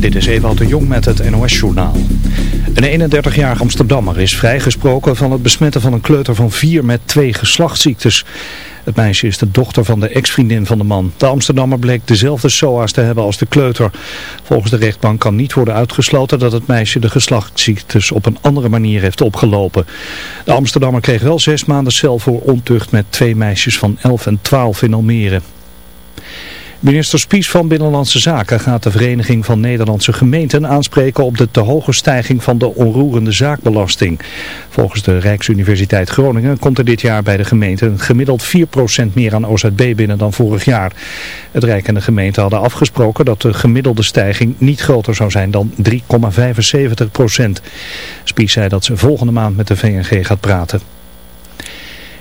Dit is Ewout de Jong met het NOS-journaal. Een 31-jarige Amsterdammer is vrijgesproken van het besmetten van een kleuter van vier met twee geslachtsziektes. Het meisje is de dochter van de ex-vriendin van de man. De Amsterdammer bleek dezelfde SOA's te hebben als de kleuter. Volgens de rechtbank kan niet worden uitgesloten dat het meisje de geslachtsziektes op een andere manier heeft opgelopen. De Amsterdammer kreeg wel zes maanden cel voor ontucht met twee meisjes van 11 en 12 in Almere. Minister Spies van Binnenlandse Zaken gaat de Vereniging van Nederlandse Gemeenten aanspreken op de te hoge stijging van de onroerende zaakbelasting. Volgens de Rijksuniversiteit Groningen komt er dit jaar bij de gemeenten gemiddeld 4% meer aan OZB binnen dan vorig jaar. Het Rijk en de gemeente hadden afgesproken dat de gemiddelde stijging niet groter zou zijn dan 3,75%. Spies zei dat ze volgende maand met de VNG gaat praten.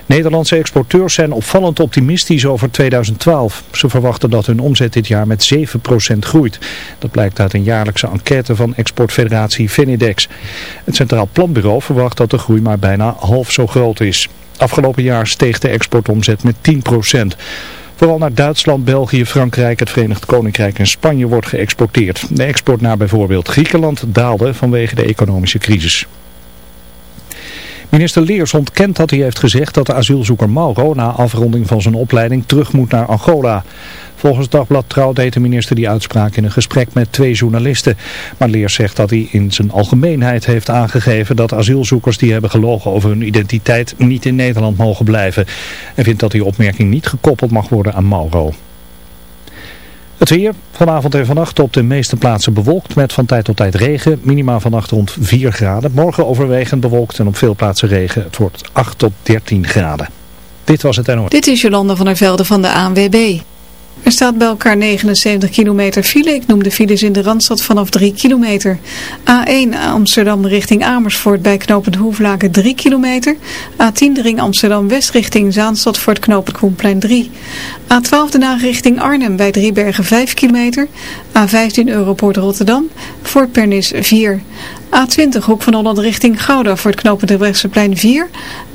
Nederlandse exporteurs zijn opvallend optimistisch over 2012. Ze verwachten dat hun omzet dit jaar met 7% groeit. Dat blijkt uit een jaarlijkse enquête van exportfederatie Finidex. Het Centraal Planbureau verwacht dat de groei maar bijna half zo groot is. Afgelopen jaar steeg de exportomzet met 10%. Vooral naar Duitsland, België, Frankrijk, het Verenigd Koninkrijk en Spanje wordt geëxporteerd. De export naar bijvoorbeeld Griekenland daalde vanwege de economische crisis. Minister Leers ontkent dat hij heeft gezegd dat de asielzoeker Mauro na afronding van zijn opleiding terug moet naar Angola. Volgens dagblad Trouw deed de minister die uitspraak in een gesprek met twee journalisten. Maar Leers zegt dat hij in zijn algemeenheid heeft aangegeven dat asielzoekers die hebben gelogen over hun identiteit niet in Nederland mogen blijven. En vindt dat die opmerking niet gekoppeld mag worden aan Mauro. Het weer, vanavond en vannacht op de meeste plaatsen bewolkt met van tijd tot tijd regen. Minima vannacht rond 4 graden. Morgen overwegend bewolkt en op veel plaatsen regen. Het wordt 8 tot 13 graden. Dit was het NOS. Dit is Jolanda van der Velde van de ANWB. Er staat bij elkaar 79 kilometer file. Ik noem de files in de Randstad vanaf 3 kilometer. A1 Amsterdam richting Amersfoort bij knooppunt Hoeflaken 3 kilometer. A10 de ring Amsterdam West richting Zaanstad voor het knooppunt Koenplein 3. A12 de richting Arnhem bij Driebergen 5 kilometer. A15 Europoort Rotterdam voor Pernis 4. A20 Hoek van Holland richting Gouda voor het knooppunt plein 4.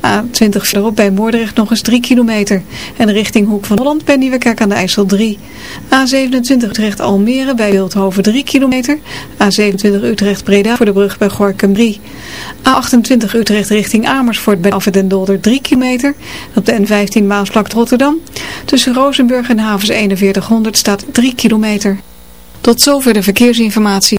A20 verderop bij Moordrecht nog eens 3 kilometer. En richting Hoek van Holland bij Nieuwekerk aan de IJssel 3. A27 Utrecht Almere bij Wildhoven 3 kilometer. A27 Utrecht Breda voor de brug bij Gorkum 3. A28 Utrecht richting Amersfoort bij Afwet Dolder 3 kilometer. Op de N15 Maasvlakt Rotterdam. Tussen Rozenburg en Havens 4100 staat 3 kilometer. Tot zover de verkeersinformatie.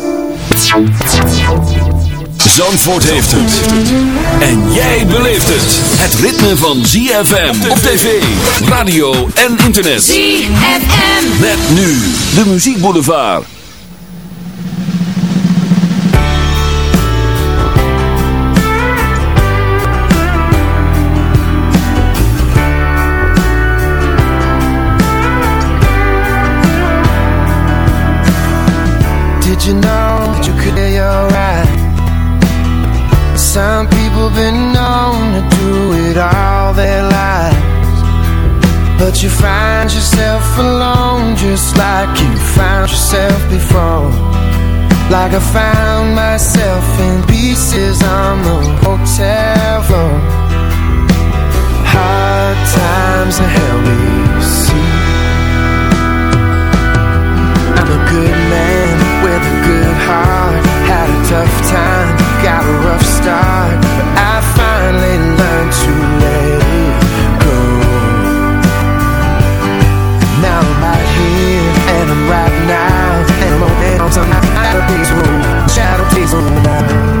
Zandvoort heeft het. En jij beleeft het. Het ritme van ZFM op tv, radio en internet. ZFM. Met nu de muziekboulevard. Did you know you could be right. Some people been known to do it all their lives, but you find yourself alone just like you found yourself before. Like I found myself in pieces on the hotel floor. Hard times to help me see I'm a good man hard, had a tough time, got a rough start, but I finally learned to let it go. Now I'm out here, and I'm right now, and I'm open on some out of these rooms, shadow teasing now.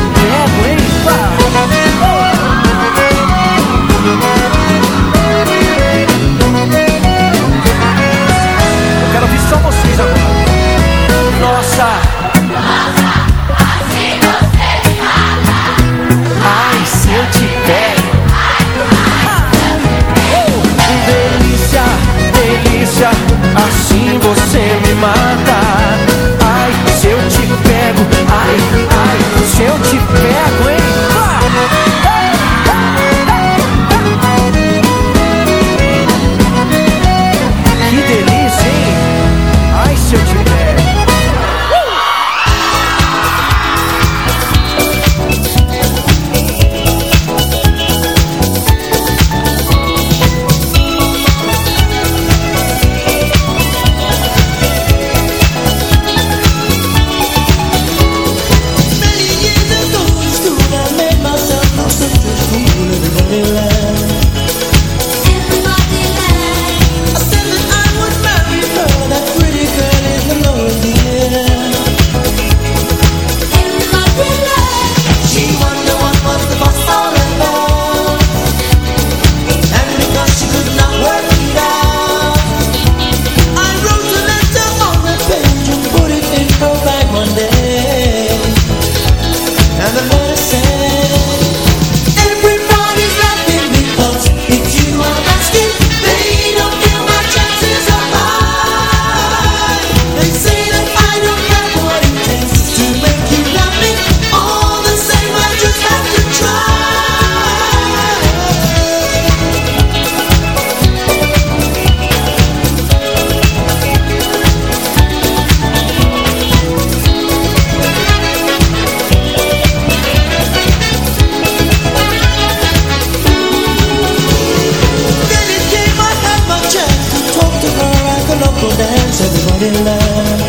dance, everybody laugh.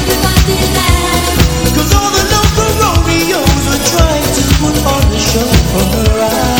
Everybody laugh. Cause all the local Romeo's were trying to put on a show for her eyes.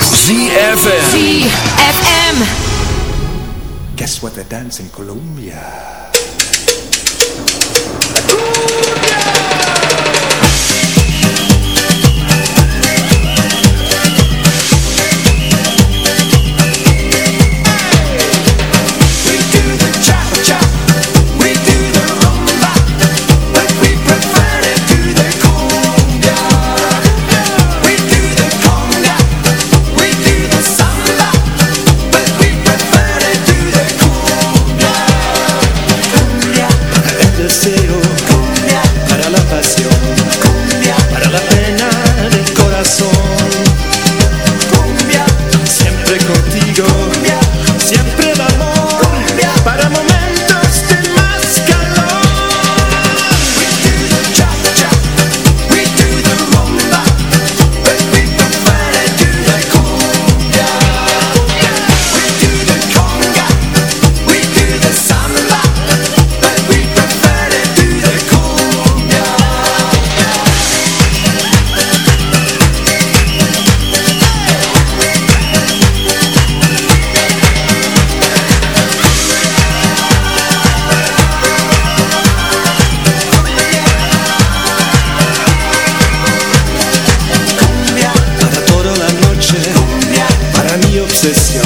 ZFM. ZFM. Guess what they dance in Colombia? session.